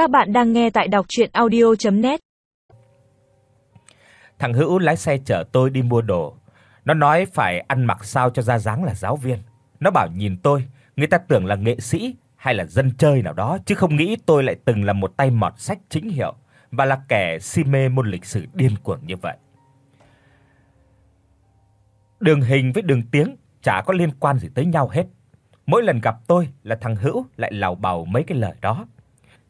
Các bạn đang nghe tại đọc audio net Thằng Hữu lái xe chở tôi đi mua đồ. Nó nói phải ăn mặc sao cho ra dáng là giáo viên. Nó bảo nhìn tôi, người ta tưởng là nghệ sĩ hay là dân chơi nào đó chứ không nghĩ tôi lại từng là một tay mọt sách chính hiệu và là kẻ si mê môn lịch sử điên cuồng như vậy. Đường hình với đường tiếng chả có liên quan gì tới nhau hết. Mỗi lần gặp tôi là thằng Hữu lại lào bào mấy cái lời đó.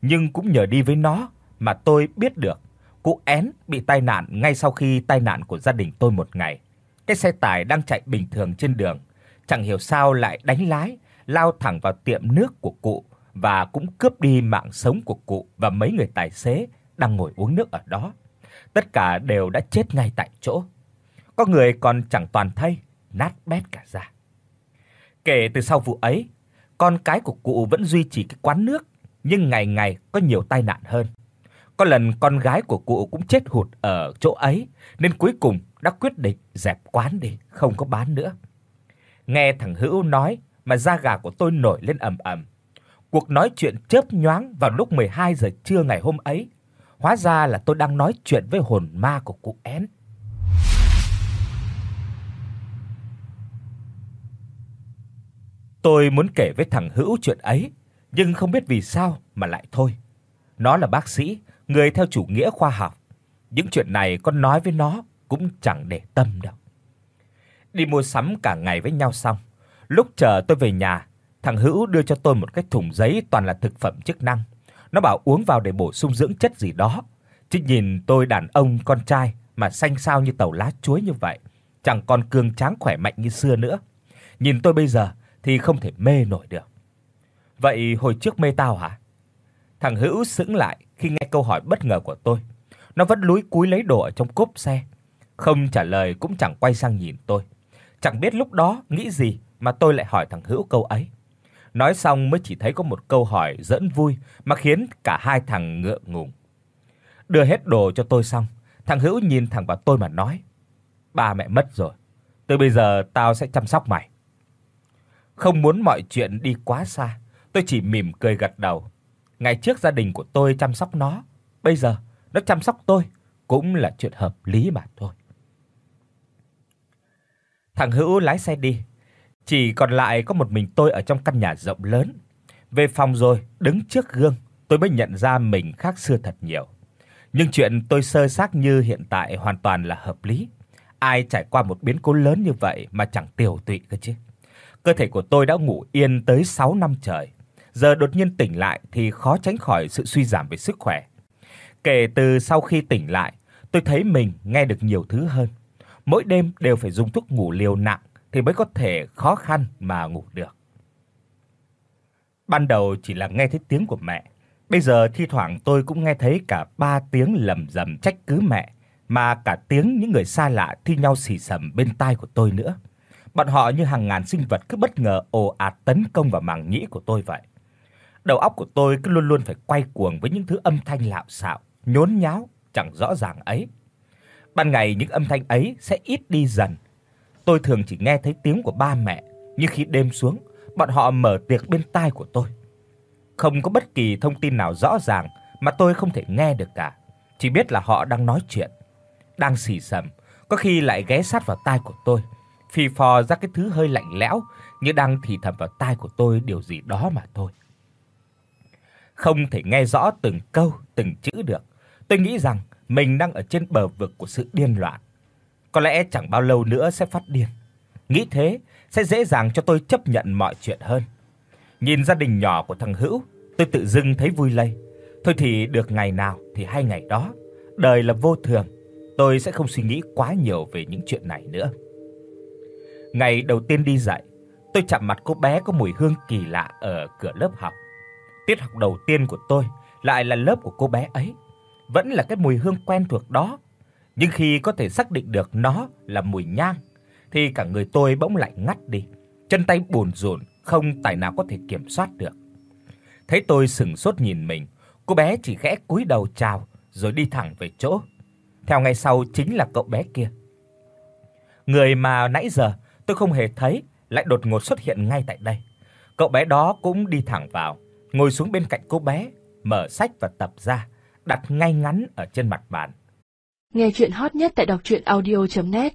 Nhưng cũng nhờ đi với nó mà tôi biết được cụ én bị tai nạn ngay sau khi tai nạn của gia đình tôi một ngày. Cái xe tải đang chạy bình thường trên đường, chẳng hiểu sao lại đánh lái, lao thẳng vào tiệm nước của cụ và cũng cướp đi mạng sống của cụ và mấy người tài xế đang ngồi uống nước ở đó. Tất cả đều đã chết ngay tại chỗ. Có người còn chẳng toàn thây, nát bét cả da. Kể từ sau vụ ấy, con cái của cụ vẫn duy trì cái quán nước, nhưng ngày ngày có nhiều tai nạn hơn. Có lần con gái của cụ cũng chết hụt ở chỗ ấy, nên cuối cùng đã quyết định dẹp quán đi, không có bán nữa. Nghe thằng Hữu nói mà da gà của tôi nổi lên ầm ầm. Cuộc nói chuyện chớp nhoáng vào lúc 12 giờ trưa ngày hôm ấy, hóa ra là tôi đang nói chuyện với hồn ma của cụ én. Tôi muốn kể với thằng Hữu chuyện ấy, nhưng không biết vì sao mà lại thôi. Nó là bác sĩ, người theo chủ nghĩa khoa học. Những chuyện này con nói với nó cũng chẳng để tâm đâu. Đi mua sắm cả ngày với nhau xong, lúc chờ tôi về nhà, thằng Hữu đưa cho tôi một cái thùng giấy toàn là thực phẩm chức năng. Nó bảo uống vào để bổ sung dưỡng chất gì đó. Chứ nhìn tôi đàn ông con trai mà xanh xao như tàu lá chuối như vậy, chẳng còn cường tráng khỏe mạnh như xưa nữa. Nhìn tôi bây giờ thì không thể mê nổi được. Vậy hồi trước mê tao hả? Thằng Hữu sững lại khi nghe câu hỏi bất ngờ của tôi. Nó vẫn lúi cúi lấy đồ ở trong cốp xe, không trả lời cũng chẳng quay sang nhìn tôi. Chẳng biết lúc đó nghĩ gì mà tôi lại hỏi thằng Hữu câu ấy. Nói xong mới chỉ thấy có một câu hỏi dẫn vui mà khiến cả hai thằng ngượng ngùng. Đưa hết đồ cho tôi xong, thằng Hữu nhìn thẳng vào tôi mà nói: "Ba mẹ mất rồi, từ bây giờ tao sẽ chăm sóc mày." Không muốn mọi chuyện đi quá xa, tôi chỉ mỉm cười gật đầu. Ngày trước gia đình của tôi chăm sóc nó, bây giờ nó chăm sóc tôi cũng là chuyện hợp lý mà thôi. Thằng Hữu lái xe đi, chỉ còn lại có một mình tôi ở trong căn nhà rộng lớn. Về phòng rồi, đứng trước gương, tôi mới nhận ra mình khác xưa thật nhiều. Nhưng chuyện tôi sơ xác như hiện tại hoàn toàn là hợp lý. Ai trải qua một biến cố lớn như vậy mà chẳng tiểu tụy cơ chứ. Cơ thể của tôi đã ngủ yên tới 6 năm trời, giờ đột nhiên tỉnh lại thì khó tránh khỏi sự suy giảm về sức khỏe. Kể từ sau khi tỉnh lại, tôi thấy mình nghe được nhiều thứ hơn. Mỗi đêm đều phải dùng thuốc ngủ liều nặng thì mới có thể khó khăn mà ngủ được. Ban đầu chỉ là nghe thấy tiếng của mẹ, bây giờ thi thoảng tôi cũng nghe thấy cả ba tiếng lầm rầm trách cứ mẹ, mà cả tiếng những người xa lạ thi nhau xì xầm bên tai của tôi nữa. Bọn họ như hàng ngàn sinh vật cứ bất ngờ ồ ạt tấn công vào màng nhĩ của tôi vậy. Đầu óc của tôi cứ luôn luôn phải quay cuồng với những thứ âm thanh lạo xạo, nhốn nháo chẳng rõ ràng ấy. Ban ngày những âm thanh ấy sẽ ít đi dần. Tôi thường chỉ nghe thấy tiếng của ba mẹ, nhưng khi đêm xuống, bọn họ mở tiệc bên tai của tôi. Không có bất kỳ thông tin nào rõ ràng mà tôi không thể nghe được cả, chỉ biết là họ đang nói chuyện, đang xì xầm, có khi lại ghé sát vào tai của tôi phì phò ra cái thứ hơi lạnh lẽo như đang thì thầm vào tai của tôi điều gì đó mà thôi. Không thể nghe rõ từng câu, từng chữ được. Tôi nghĩ rằng mình đang ở trên bờ vực của sự điên loạn. Có lẽ chẳng bao lâu nữa sẽ phát điên. Nghĩ thế sẽ dễ dàng cho tôi chấp nhận mọi chuyện hơn. Nhìn gia đình nhỏ của thằng Hữu, tôi tự dưng thấy vui lây. Thôi thì được ngày nào thì hay ngày đó. Đời là vô thường, tôi sẽ không suy nghĩ quá nhiều về những chuyện này nữa. Ngày đầu tiên đi dạy, tôi chạm mặt cô bé có mùi hương kỳ lạ ở cửa lớp học. Tiết học đầu tiên của tôi lại là lớp của cô bé ấy, vẫn là cái mùi hương quen thuộc đó, nhưng khi có thể xác định được nó là mùi nhang thì cả người tôi bỗng lại ngắt đi, chân tay bồn rộn không tài nào có thể kiểm soát được. Thấy tôi sững sốt nhìn mình, cô bé chỉ khẽ cúi đầu chào rồi đi thẳng về chỗ. Theo ngay sau chính là cậu bé kia. Người mà nãy giờ tôi không hề thấy lại đột ngột xuất hiện ngay tại đây. Cậu bé đó cũng đi thẳng vào, ngồi xuống bên cạnh cô bé, mở sách và tập ra, đặt ngay ngắn ở trên mặt bàn. Nghe truyện hot nhất tại doctruyenaudio.net